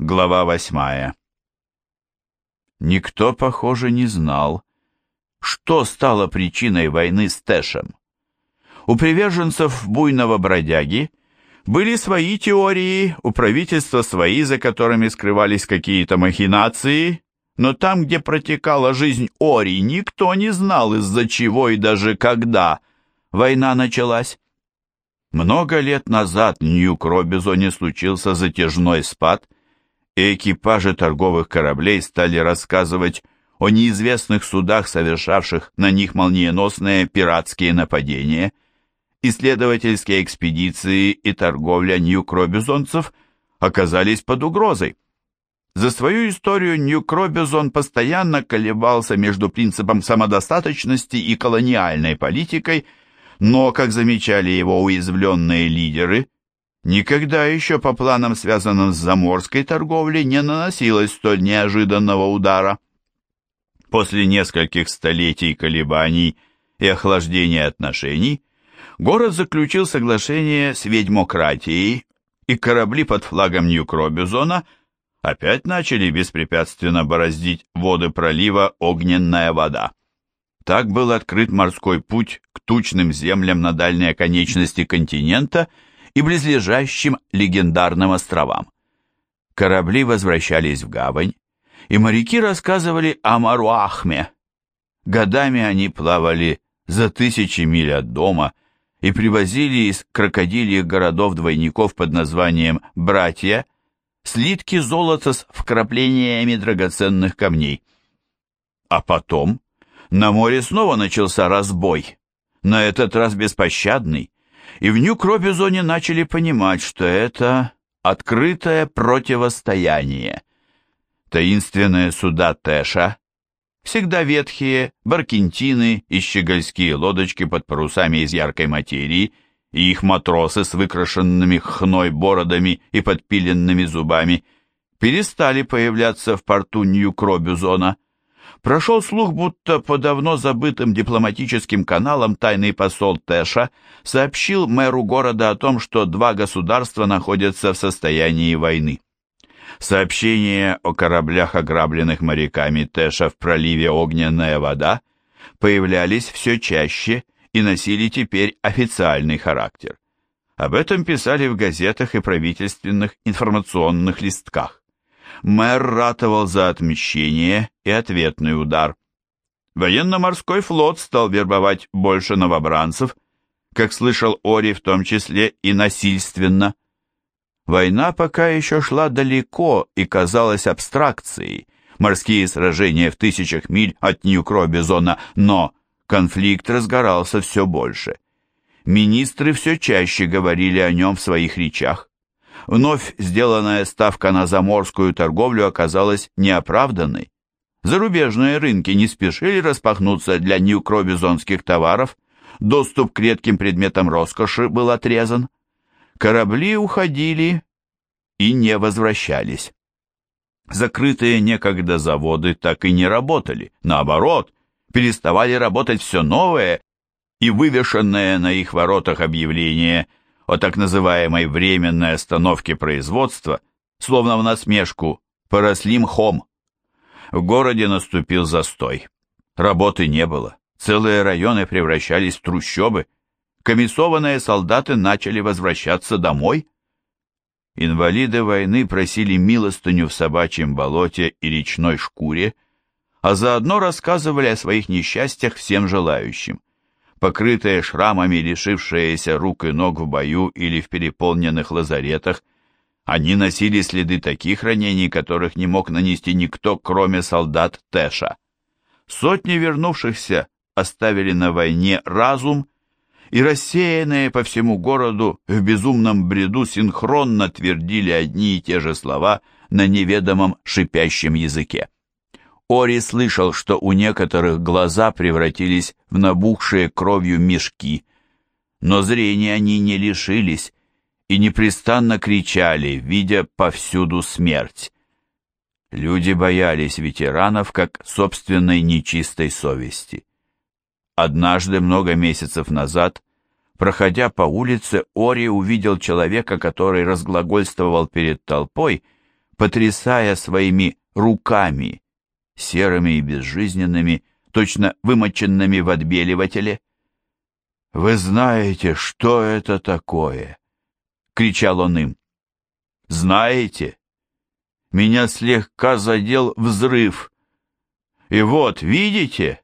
Глава восьмая. Никто, похоже, не знал, что стало причиной войны с Тэшем. У приверженцев буйного бродяги были свои теории, у правительства свои, за которыми скрывались какие-то махинации, но там, где протекала жизнь Ори, никто не знал, из-за чего и даже когда война началась. Много лет назад в Нью-Кробизоне случился затяжной спад – и экипажи торговых кораблей стали рассказывать о неизвестных судах, совершавших на них молниеносные пиратские нападения. Исследовательские экспедиции и торговля нью-кробизонцев оказались под угрозой. За свою историю Нью-Кробизон постоянно колебался между принципом самодостаточности и колониальной политикой, но, как замечали его уязвленные лидеры, Никогда еще по планам, связанным с заморской торговлей, не наносилось столь неожиданного удара. После нескольких столетий колебаний и охлаждения отношений, город заключил соглашение с ведьмократией, и корабли под флагом Нью-Кробизона опять начали беспрепятственно бороздить воды пролива «Огненная вода». Так был открыт морской путь к тучным землям на дальней оконечности континента – и близлежащим легендарным островам. Корабли возвращались в гавань, и моряки рассказывали о Маруахме. Годами они плавали за тысячи миль от дома и привозили из крокодильих городов двойников под названием «братья» слитки золота с вкраплениями драгоценных камней. А потом на море снова начался разбой, на этот раз беспощадный, и в Нью-Кробизоне начали понимать, что это открытое противостояние. Таинственные суда Тэша, всегда ветхие, баркентины и щегольские лодочки под парусами из яркой материи, и их матросы с выкрашенными хной бородами и подпиленными зубами, перестали появляться в порту Нью-Кробизона – Прошел слух, будто по давно забытым дипломатическим каналам тайный посол Тэша сообщил мэру города о том, что два государства находятся в состоянии войны. Сообщения о кораблях, ограбленных моряками Тэша в проливе «Огненная вода» появлялись все чаще и носили теперь официальный характер. Об этом писали в газетах и правительственных информационных листках мэр ратовал за отмещение и ответный удар. Военно-морской флот стал вербовать больше новобранцев, как слышал Ори, в том числе и насильственно. Война пока еще шла далеко и казалась абстракцией, морские сражения в тысячах миль от Нью-Кробизона, но конфликт разгорался все больше. Министры все чаще говорили о нем в своих речах. Вновь сделанная ставка на заморскую торговлю оказалась неоправданной. Зарубежные рынки не спешили распахнуться для нью-кробизонских товаров, доступ к редким предметам роскоши был отрезан. Корабли уходили и не возвращались. Закрытые некогда заводы так и не работали, наоборот, переставали работать все новое, и вывешенное на их воротах объявление о так называемой временной остановке производства, словно в насмешку, поросли мхом. В городе наступил застой. Работы не было. Целые районы превращались в трущобы. Комиссованные солдаты начали возвращаться домой. Инвалиды войны просили милостыню в собачьем болоте и речной шкуре, а заодно рассказывали о своих несчастьях всем желающим покрытые шрамами, лишившиеся рук и ног в бою или в переполненных лазаретах, они носили следы таких ранений, которых не мог нанести никто, кроме солдат Тэша. Сотни вернувшихся оставили на войне разум, и рассеянные по всему городу в безумном бреду синхронно твердили одни и те же слова на неведомом шипящем языке. Ори слышал, что у некоторых глаза превратились в набухшие кровью мешки, но зрения они не лишились и непрестанно кричали, видя повсюду смерть. Люди боялись ветеранов как собственной нечистой совести. Однажды, много месяцев назад, проходя по улице, Ори увидел человека, который разглагольствовал перед толпой, потрясая своими руками, серыми и безжизненными, точно вымоченными в отбеливателе. «Вы знаете, что это такое?» — кричал он им. «Знаете? Меня слегка задел взрыв. И вот, видите,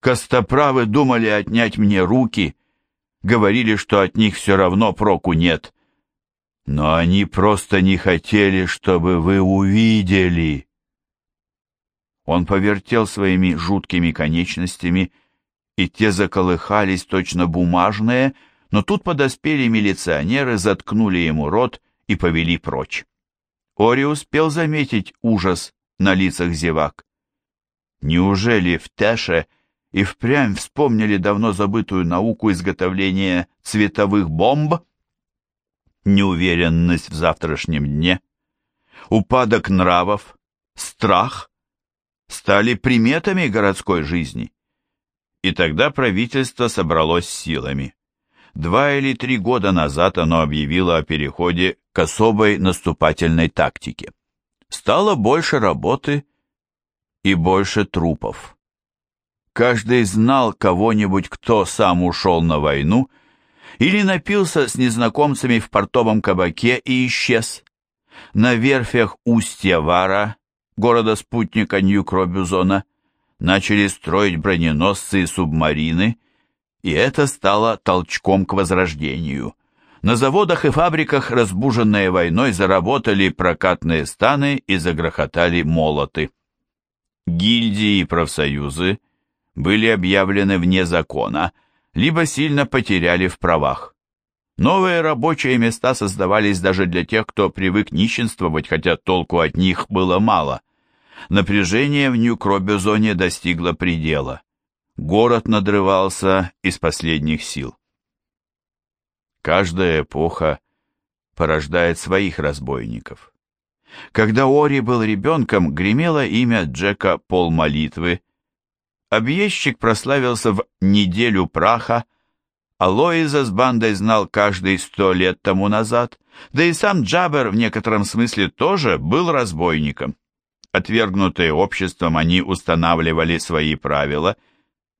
костоправы думали отнять мне руки, говорили, что от них все равно проку нет. Но они просто не хотели, чтобы вы увидели». Он повертел своими жуткими конечностями, и те заколыхались точно бумажные, но тут подоспели милиционеры, заткнули ему рот и повели прочь. Ори успел заметить ужас на лицах зевак. Неужели в Тэше и впрямь вспомнили давно забытую науку изготовления цветовых бомб? Неуверенность в завтрашнем дне, упадок нравов, страх стали приметами городской жизни. И тогда правительство собралось силами. Два или три года назад оно объявило о переходе к особой наступательной тактике. Стало больше работы и больше трупов. Каждый знал кого-нибудь, кто сам ушел на войну или напился с незнакомцами в портовом кабаке и исчез. На верфях устья Вара города-спутника Нью-Кробюзона, начали строить броненосцы и субмарины, и это стало толчком к возрождению. На заводах и фабриках, разбуженные войной, заработали прокатные станы и загрохотали молоты. Гильдии и профсоюзы были объявлены вне закона, либо сильно потеряли в правах. Новые рабочие места создавались даже для тех, кто привык нищенствовать, хотя толку от них было мало. Напряжение в Нью-Кробюзоне достигло предела. Город надрывался из последних сил. Каждая эпоха порождает своих разбойников. Когда Ори был ребенком, гремело имя Джека Пол Молитвы. Объездчик прославился в «Неделю праха», а Лоиза с бандой знал каждый сто лет тому назад, да и сам Джабер в некотором смысле тоже был разбойником. Отвергнутые обществом, они устанавливали свои правила,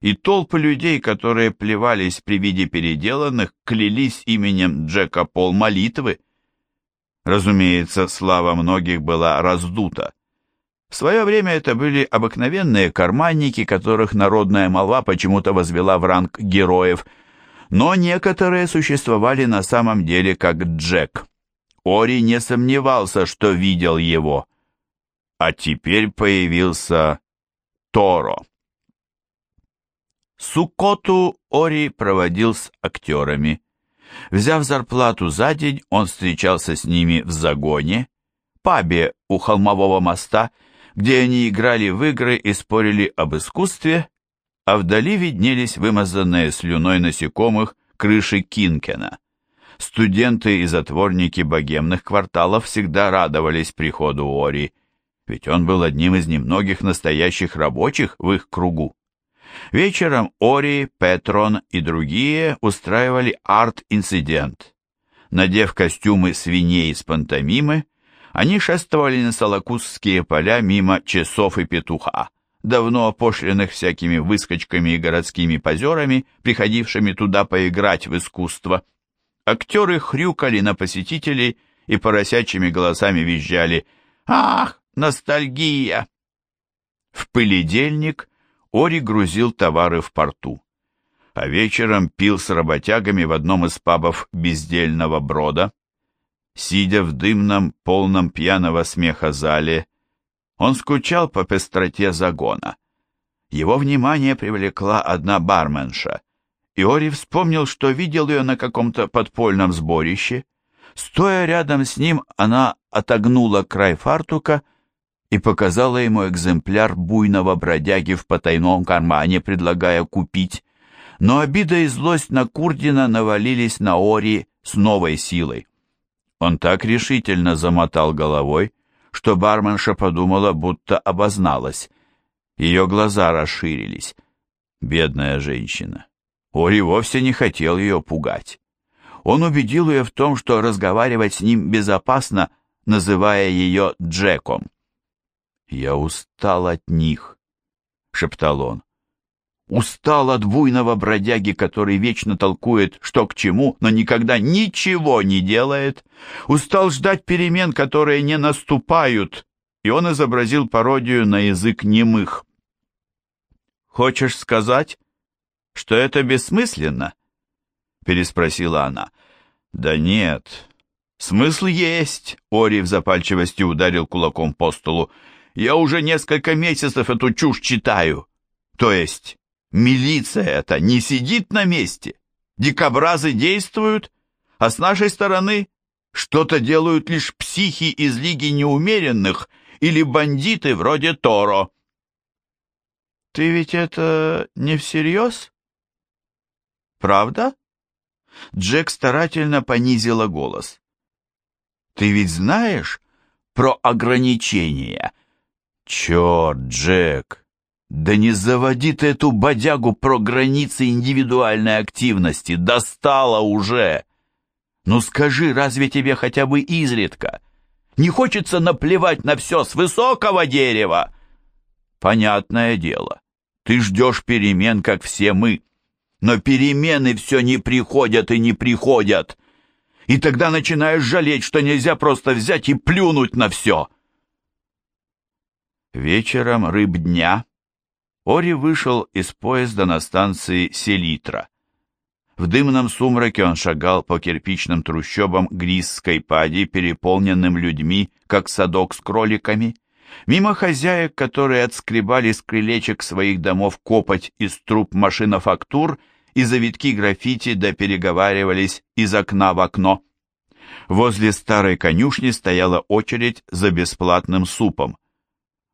и толпы людей, которые плевались при виде переделанных, клялись именем Джека Пол молитвы. Разумеется, слава многих была раздута. В свое время это были обыкновенные карманники, которых народная молва почему-то возвела в ранг героев, но некоторые существовали на самом деле как Джек. Ори не сомневался, что видел его. А теперь появился Торо. Сукоту Ори проводил с актерами. Взяв зарплату за день, он встречался с ними в загоне, пабе у холмового моста, где они играли в игры и спорили об искусстве, а вдали виднелись вымазанные слюной насекомых крыши Кинкена. Студенты и затворники богемных кварталов всегда радовались приходу Ори – ведь он был одним из немногих настоящих рабочих в их кругу. Вечером Ори, Петрон и другие устраивали арт-инцидент. Надев костюмы свиней из пантомимы, они шествовали на Солокусские поля мимо часов и петуха, давно опошленных всякими выскочками и городскими позерами, приходившими туда поиграть в искусство. Актеры хрюкали на посетителей и поросячьими голосами визжали «Ах, Ностальгия!» В пыледельник Ори грузил товары в порту, а вечером пил с работягами в одном из пабов бездельного брода. Сидя в дымном, полном пьяного смеха зале, он скучал по пестроте загона. Его внимание привлекла одна барменша, и Ори вспомнил, что видел ее на каком-то подпольном сборище. Стоя рядом с ним, она отогнула край фартука и показала ему экземпляр буйного бродяги в потайном кармане, предлагая купить. Но обида и злость на Курдина навалились на Ори с новой силой. Он так решительно замотал головой, что барменша подумала, будто обозналась. Ее глаза расширились. Бедная женщина. Ори вовсе не хотел ее пугать. Он убедил ее в том, что разговаривать с ним безопасно, называя ее Джеком. «Я устал от них», — шептал он. «Устал от буйного бродяги, который вечно толкует, что к чему, но никогда ничего не делает. Устал ждать перемен, которые не наступают». И он изобразил пародию на язык немых. «Хочешь сказать, что это бессмысленно?» переспросила она. «Да нет, смысл есть», — Ори в запальчивости ударил кулаком по столу. «Я уже несколько месяцев эту чушь читаю. То есть милиция эта не сидит на месте, дикобразы действуют, а с нашей стороны что-то делают лишь психи из Лиги Неумеренных или бандиты вроде Торо». «Ты ведь это не всерьез?» «Правда?» Джек старательно понизила голос. «Ты ведь знаешь про ограничения?» «Черт, Джек! Да не заводи ты эту бодягу про границы индивидуальной активности! Достала уже! Ну скажи, разве тебе хотя бы изредка не хочется наплевать на все с высокого дерева?» «Понятное дело, ты ждешь перемен, как все мы». Но перемены все не приходят и не приходят. И тогда начинаешь жалеть, что нельзя просто взять и плюнуть на все. Вечером рыб дня Ори вышел из поезда на станции Селитра. В дымном сумраке он шагал по кирпичным трущобам Грисской пади, переполненным людьми, как садок с кроликами, мимо хозяек, которые отскребали с крылечек своих домов копоть из труб машинофактур и завитки граффити да переговаривались из окна в окно. Возле старой конюшни стояла очередь за бесплатным супом.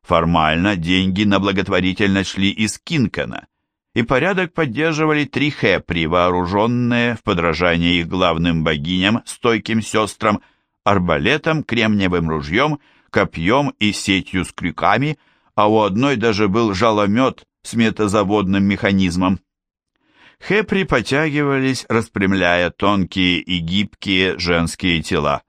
Формально деньги на благотворительность шли из Кинкена, и порядок поддерживали три хэпри, вооруженные в подражание их главным богиням, стойким сестрам, арбалетом, кремниевым ружьем, копьем и сетью с крюками, а у одной даже был жаломет с метазаводным механизмом. Хэпри потягивались, распрямляя тонкие и гибкие женские тела.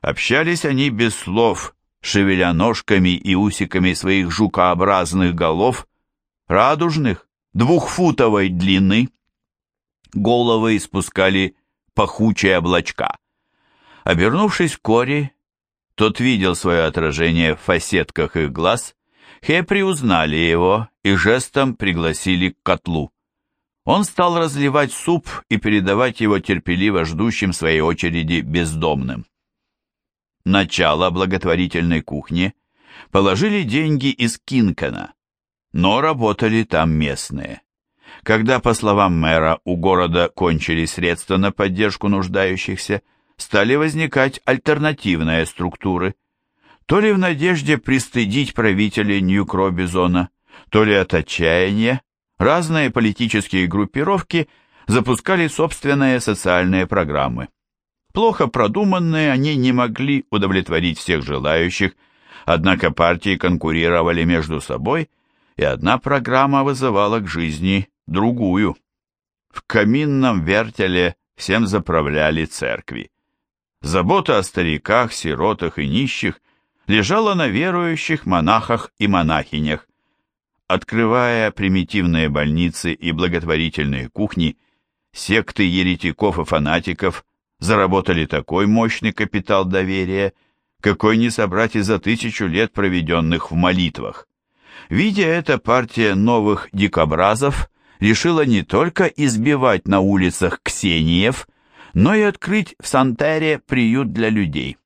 Общались они без слов, шевеля ножками и усиками своих жукообразных голов, радужных, двухфутовой длины. Головы испускали пахучие облачка. Обернувшись к Кори, тот видел свое отражение в фасетках их глаз, Хепри узнали его и жестом пригласили к котлу. Он стал разливать суп и передавать его терпеливо ждущим своей очереди бездомным. Начало благотворительной кухни положили деньги из Кинкена, но работали там местные. Когда, по словам мэра, у города кончились средства на поддержку нуждающихся, стали возникать альтернативные структуры. То ли в надежде пристыдить правителей Нью-Кробизона, то ли от отчаяния, разные политические группировки запускали собственные социальные программы. Плохо продуманные, они не могли удовлетворить всех желающих, однако партии конкурировали между собой, и одна программа вызывала к жизни другую. В каминном вертеле всем заправляли церкви. Забота о стариках, сиротах и нищих лежала на верующих монахах и монахинях, Открывая примитивные больницы и благотворительные кухни, секты еретиков и фанатиков заработали такой мощный капитал доверия, какой не собрать и за тысячу лет, проведенных в молитвах. Видя это, партия новых дикобразов решила не только избивать на улицах ксениев, но и открыть в Сантере приют для людей.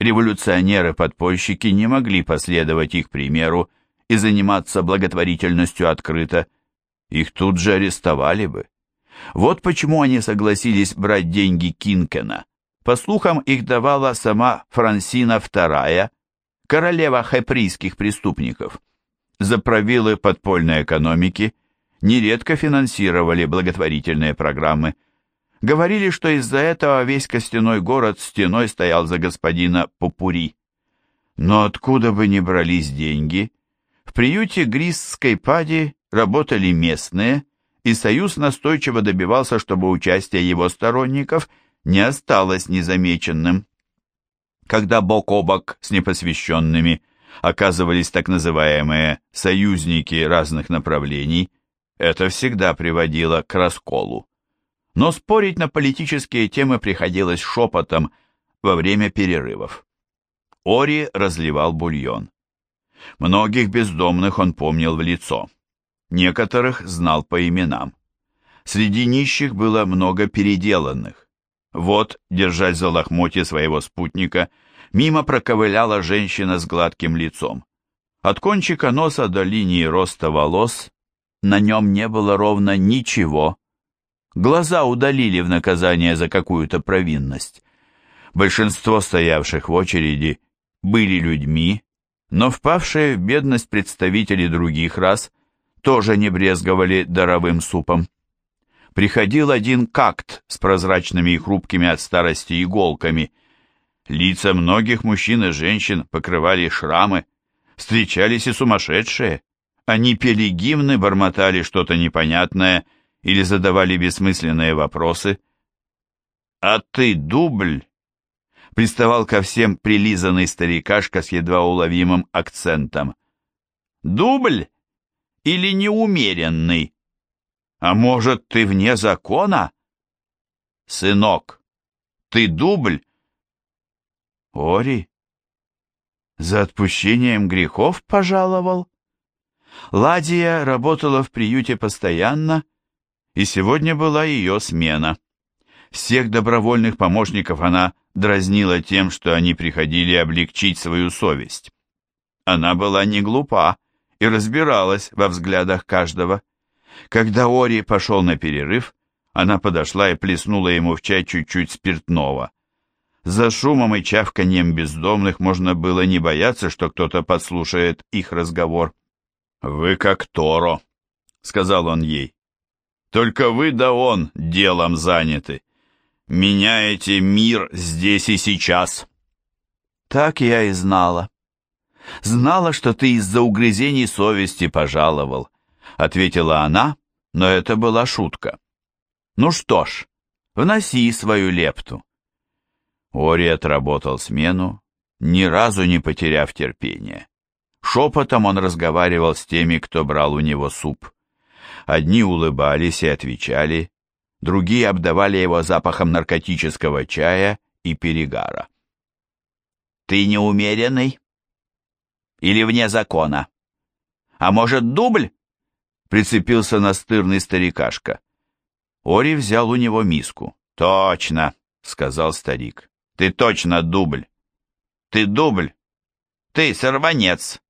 Революционеры-подпольщики не могли последовать их примеру и заниматься благотворительностью открыто, их тут же арестовали бы. Вот почему они согласились брать деньги Кинкена. По слухам, их давала сама Франсина II, королева хеприйских преступников. Заправилы подпольной экономики нередко финансировали благотворительные программы. Говорили, что из-за этого весь костяной город стеной стоял за господина Попури. Но откуда бы ни брались деньги, в приюте Грисской пади работали местные, и Союз настойчиво добивался, чтобы участие его сторонников не осталось незамеченным. когда бок о бок с непосвященными оказывались так называемые «союзники разных направлений», это всегда приводило к расколу. Но спорить на политические темы приходилось шепотом во время перерывов. Ори разливал бульон. Многих бездомных он помнил в лицо. Некоторых знал по именам. Среди нищих было много переделанных. Вот, держась за лохмотье своего спутника, мимо проковыляла женщина с гладким лицом. От кончика носа до линии роста волос на нем не было ровно ничего. Глаза удалили в наказание за какую-то провинность. Большинство стоявших в очереди были людьми, но впавшие в бедность представители других рас тоже не брезговали даровым супом. Приходил один какт с прозрачными и хрупкими от старости иголками. Лица многих мужчин и женщин покрывали шрамы, встречались и сумасшедшие. Они пели гимны, бормотали что-то непонятное или задавали бессмысленные вопросы. «А ты дубль?» приставал ко всем прилизанный старикашка с едва уловимым акцентом. «Дубль или неумеренный? А может, ты вне закона?» «Сынок, ты дубль?» «Ори, за отпущением грехов пожаловал?» Ладия работала в приюте постоянно, и сегодня была ее смена. Всех добровольных помощников она дразнила тем, что они приходили облегчить свою совесть. Она была не глупа и разбиралась во взглядах каждого. Когда Ори пошел на перерыв, она подошла и плеснула ему в чай чуть-чуть спиртного. За шумом и чавканьем бездомных можно было не бояться, что кто-то подслушает их разговор. «Вы как Торо», — сказал он ей. «Только вы да он делом заняты меняете мир здесь и сейчас. Так я и знала. Знала, что ты из-за угрызений совести пожаловал, ответила она, но это была шутка. Ну что ж, вноси свою лепту. Ори отработал смену, ни разу не потеряв терпения. Шепотом он разговаривал с теми, кто брал у него суп. Одни улыбались и отвечали, другие обдавали его запахом наркотического чая и перегара. «Ты неумеренный? Или вне закона? А может, дубль?» Прицепился настырный старикашка. Ори взял у него миску. «Точно!» — сказал старик. «Ты точно дубль! Ты дубль! Ты сорванец!»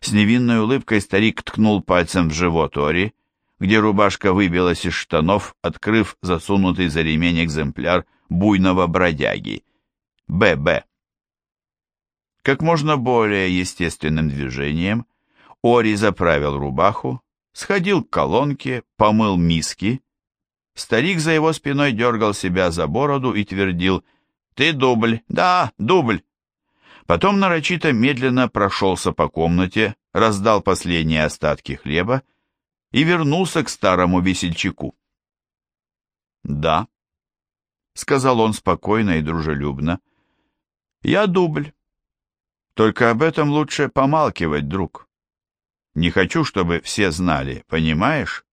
С невинной улыбкой старик ткнул пальцем в живот Ори, где рубашка выбилась из штанов, открыв засунутый за ремень экземпляр буйного бродяги. ББ. Как можно более естественным движением Ори заправил рубаху, сходил к колонке, помыл миски. Старик за его спиной дергал себя за бороду и твердил «Ты дубль, да, дубль». Потом нарочито медленно прошелся по комнате, раздал последние остатки хлеба и вернулся к старому весельчаку. «Да», — сказал он спокойно и дружелюбно, — «я дубль. Только об этом лучше помалкивать, друг. Не хочу, чтобы все знали, понимаешь?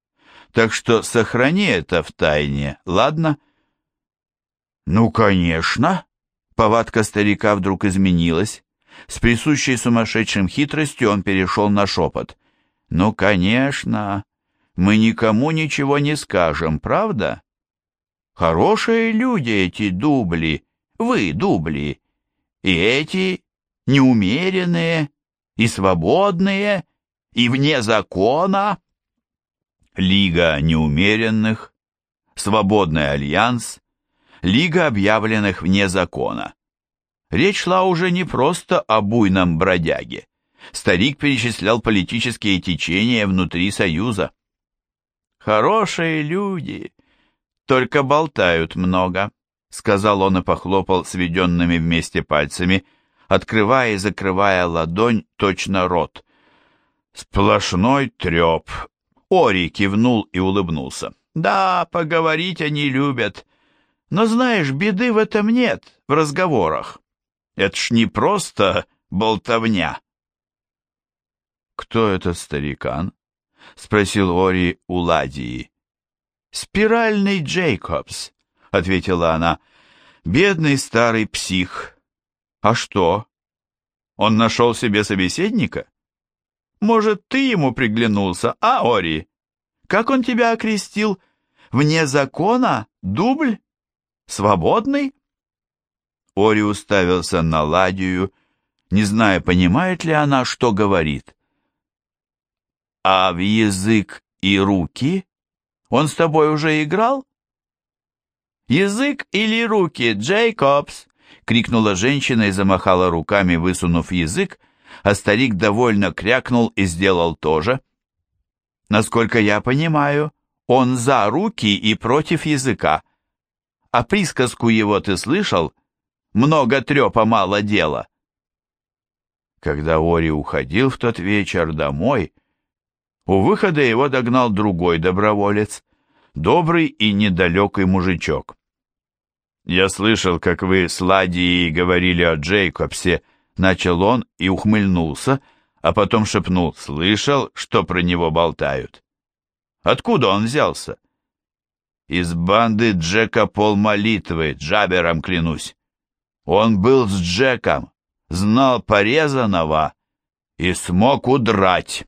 Так что сохрани это в тайне, ладно?» «Ну, конечно!» Повадка старика вдруг изменилась. С присущей сумасшедшим хитростью он перешел на шепот. «Ну, конечно, мы никому ничего не скажем, правда? Хорошие люди эти дубли, вы дубли, и эти неумеренные, и свободные, и вне закона». Лига неумеренных, Свободный альянс, Лига объявленных вне закона. Речь шла уже не просто о буйном бродяге старик перечислял политические течения внутри Союза. «Хорошие люди, только болтают много», — сказал он и похлопал сведенными вместе пальцами, открывая и закрывая ладонь, точно рот. «Сплошной треп!» Ори кивнул и улыбнулся. «Да, поговорить они любят. Но знаешь, беды в этом нет, в разговорах. Это ж не просто болтовня. «Кто этот старикан?» — спросил Ори у Ладии. «Спиральный Джейкобс», — ответила она. «Бедный старый псих. А что? Он нашел себе собеседника? Может, ты ему приглянулся, а, Ори? Как он тебя окрестил? Вне закона? Дубль? Свободный?» Ори уставился на Ладию, не зная, понимает ли она, что говорит. А в язык и руки он с тобой уже играл? Язык или руки, Джейкобс? Крикнула женщина и замахала руками, высунув язык, а старик довольно крякнул и сделал то же. Насколько я понимаю, он за руки и против языка. А присказку его ты слышал? Много трепа, мало дела. Когда Ори уходил в тот вечер домой, у выхода его догнал другой доброволец, добрый и недалекий мужичок. «Я слышал, как вы с Ладией говорили о Джейкобсе», — начал он и ухмыльнулся, а потом шепнул, «Слышал, что про него болтают?» «Откуда он взялся?» «Из банды Джека Пол молитвы, Джабером клянусь. Он был с Джеком, знал порезанного и смог удрать».